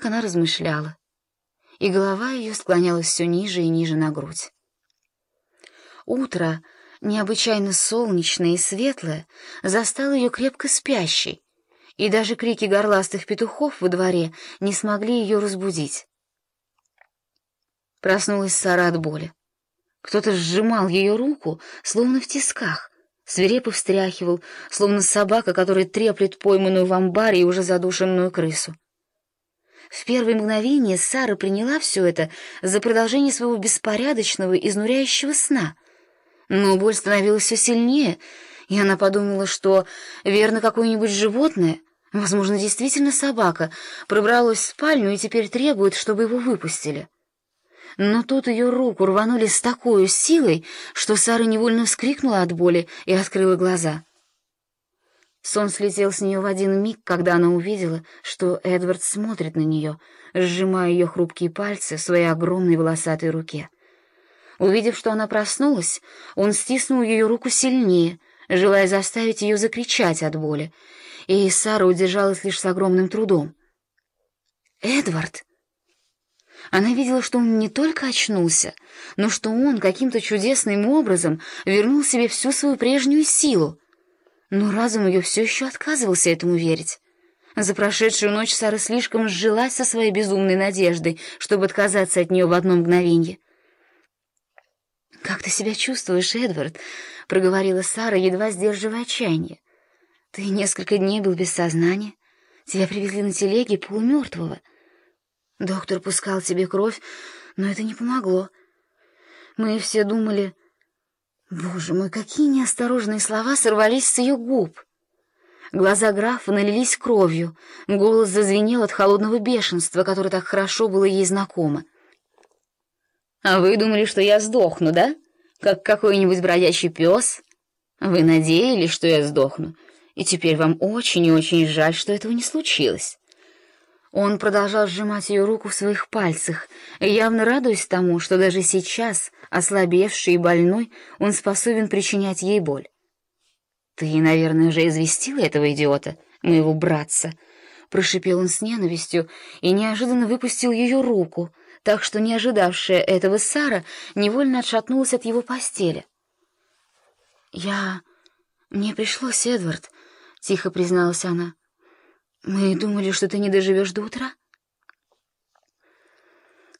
Так она размышляла, и голова ее склонялась все ниже и ниже на грудь. Утро, необычайно солнечное и светлое, застало ее крепко спящей, и даже крики горластых петухов во дворе не смогли ее разбудить. Проснулась Сара от боли. Кто-то сжимал ее руку, словно в тисках, свирепо встряхивал, словно собака, которая треплет пойманную в амбаре и уже задушенную крысу. В первые мгновения Сара приняла все это за продолжение своего беспорядочного, изнуряющего сна. Но боль становилась все сильнее, и она подумала, что, верно, какое-нибудь животное, возможно, действительно собака, пробралось в спальню и теперь требует, чтобы его выпустили. Но тут ее руку рванули с такой силой, что Сара невольно вскрикнула от боли и открыла глаза. Сон слетел с нее в один миг, когда она увидела, что Эдвард смотрит на нее, сжимая ее хрупкие пальцы в своей огромной волосатой руке. Увидев, что она проснулась, он стиснул ее руку сильнее, желая заставить ее закричать от боли, и Сара удержалась лишь с огромным трудом. «Эдвард!» Она видела, что он не только очнулся, но что он каким-то чудесным образом вернул себе всю свою прежнюю силу. Но разум ее все еще отказывался этому верить. За прошедшую ночь Сара слишком сжилась со своей безумной надеждой, чтобы отказаться от нее в одно мгновенье. «Как ты себя чувствуешь, Эдвард?» — проговорила Сара, едва сдерживая отчаяние. «Ты несколько дней был без сознания. Тебя привезли на телеге полумертвого». Доктор пускал тебе кровь, но это не помогло. Мы все думали... Боже мой, какие неосторожные слова сорвались с ее губ! Глаза графа налились кровью, голос зазвенел от холодного бешенства, которое так хорошо было ей знакомо. «А вы думали, что я сдохну, да? Как какой-нибудь бродячий пес? Вы надеялись, что я сдохну, и теперь вам очень и очень жаль, что этого не случилось». Он продолжал сжимать ее руку в своих пальцах, явно радуясь тому, что даже сейчас, ослабевший и больной, он способен причинять ей боль. «Ты, наверное, уже известила этого идиота, моего братца», — прошипел он с ненавистью и неожиданно выпустил ее руку, так что не ожидавшая этого Сара невольно отшатнулась от его постели. «Я... Мне пришлось, Эдвард», — тихо призналась она. Мы думали, что ты не доживешь до утра.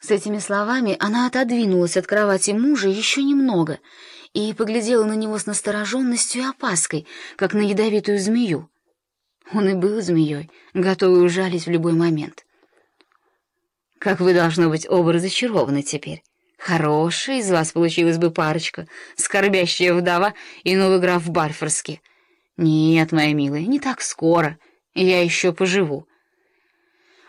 С этими словами она отодвинулась от кровати мужа еще немного и поглядела на него с настороженностью и опаской, как на ядовитую змею. Он и был змеей, готовый ужалить в любой момент. Как вы, должно быть, оба разочарованы теперь. Хорошая из вас получилась бы парочка, скорбящая вдова и новый граф Барфорский. Нет, моя милая, не так скоро — я еще поживу.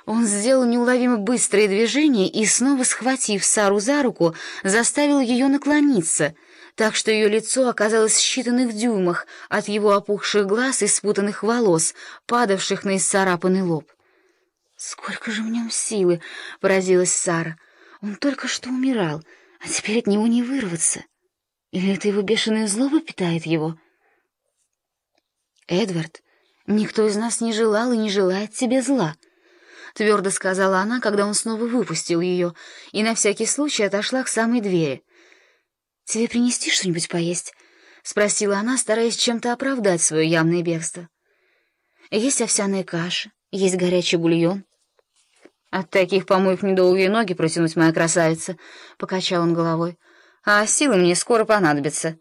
Он сделал неуловимо быстрое движение и, снова схватив Сару за руку, заставил ее наклониться, так что ее лицо оказалось в считанных дюймах от его опухших глаз и спутанных волос, падавших на исцарапанный лоб. «Сколько же в нем силы!» — поразилась Сара. «Он только что умирал, а теперь от него не вырваться. Или это его бешеная злоба питает его?» Эдвард «Никто из нас не желал и не желает тебе зла», — твердо сказала она, когда он снова выпустил ее, и на всякий случай отошла к самой двери. «Тебе принести что-нибудь поесть?» — спросила она, стараясь чем-то оправдать свое явное бегство. «Есть овсяная каша, есть горячий бульон». «От таких помоев недолгие ноги протянуть, моя красавица», — покачал он головой. «А силы мне скоро понадобятся».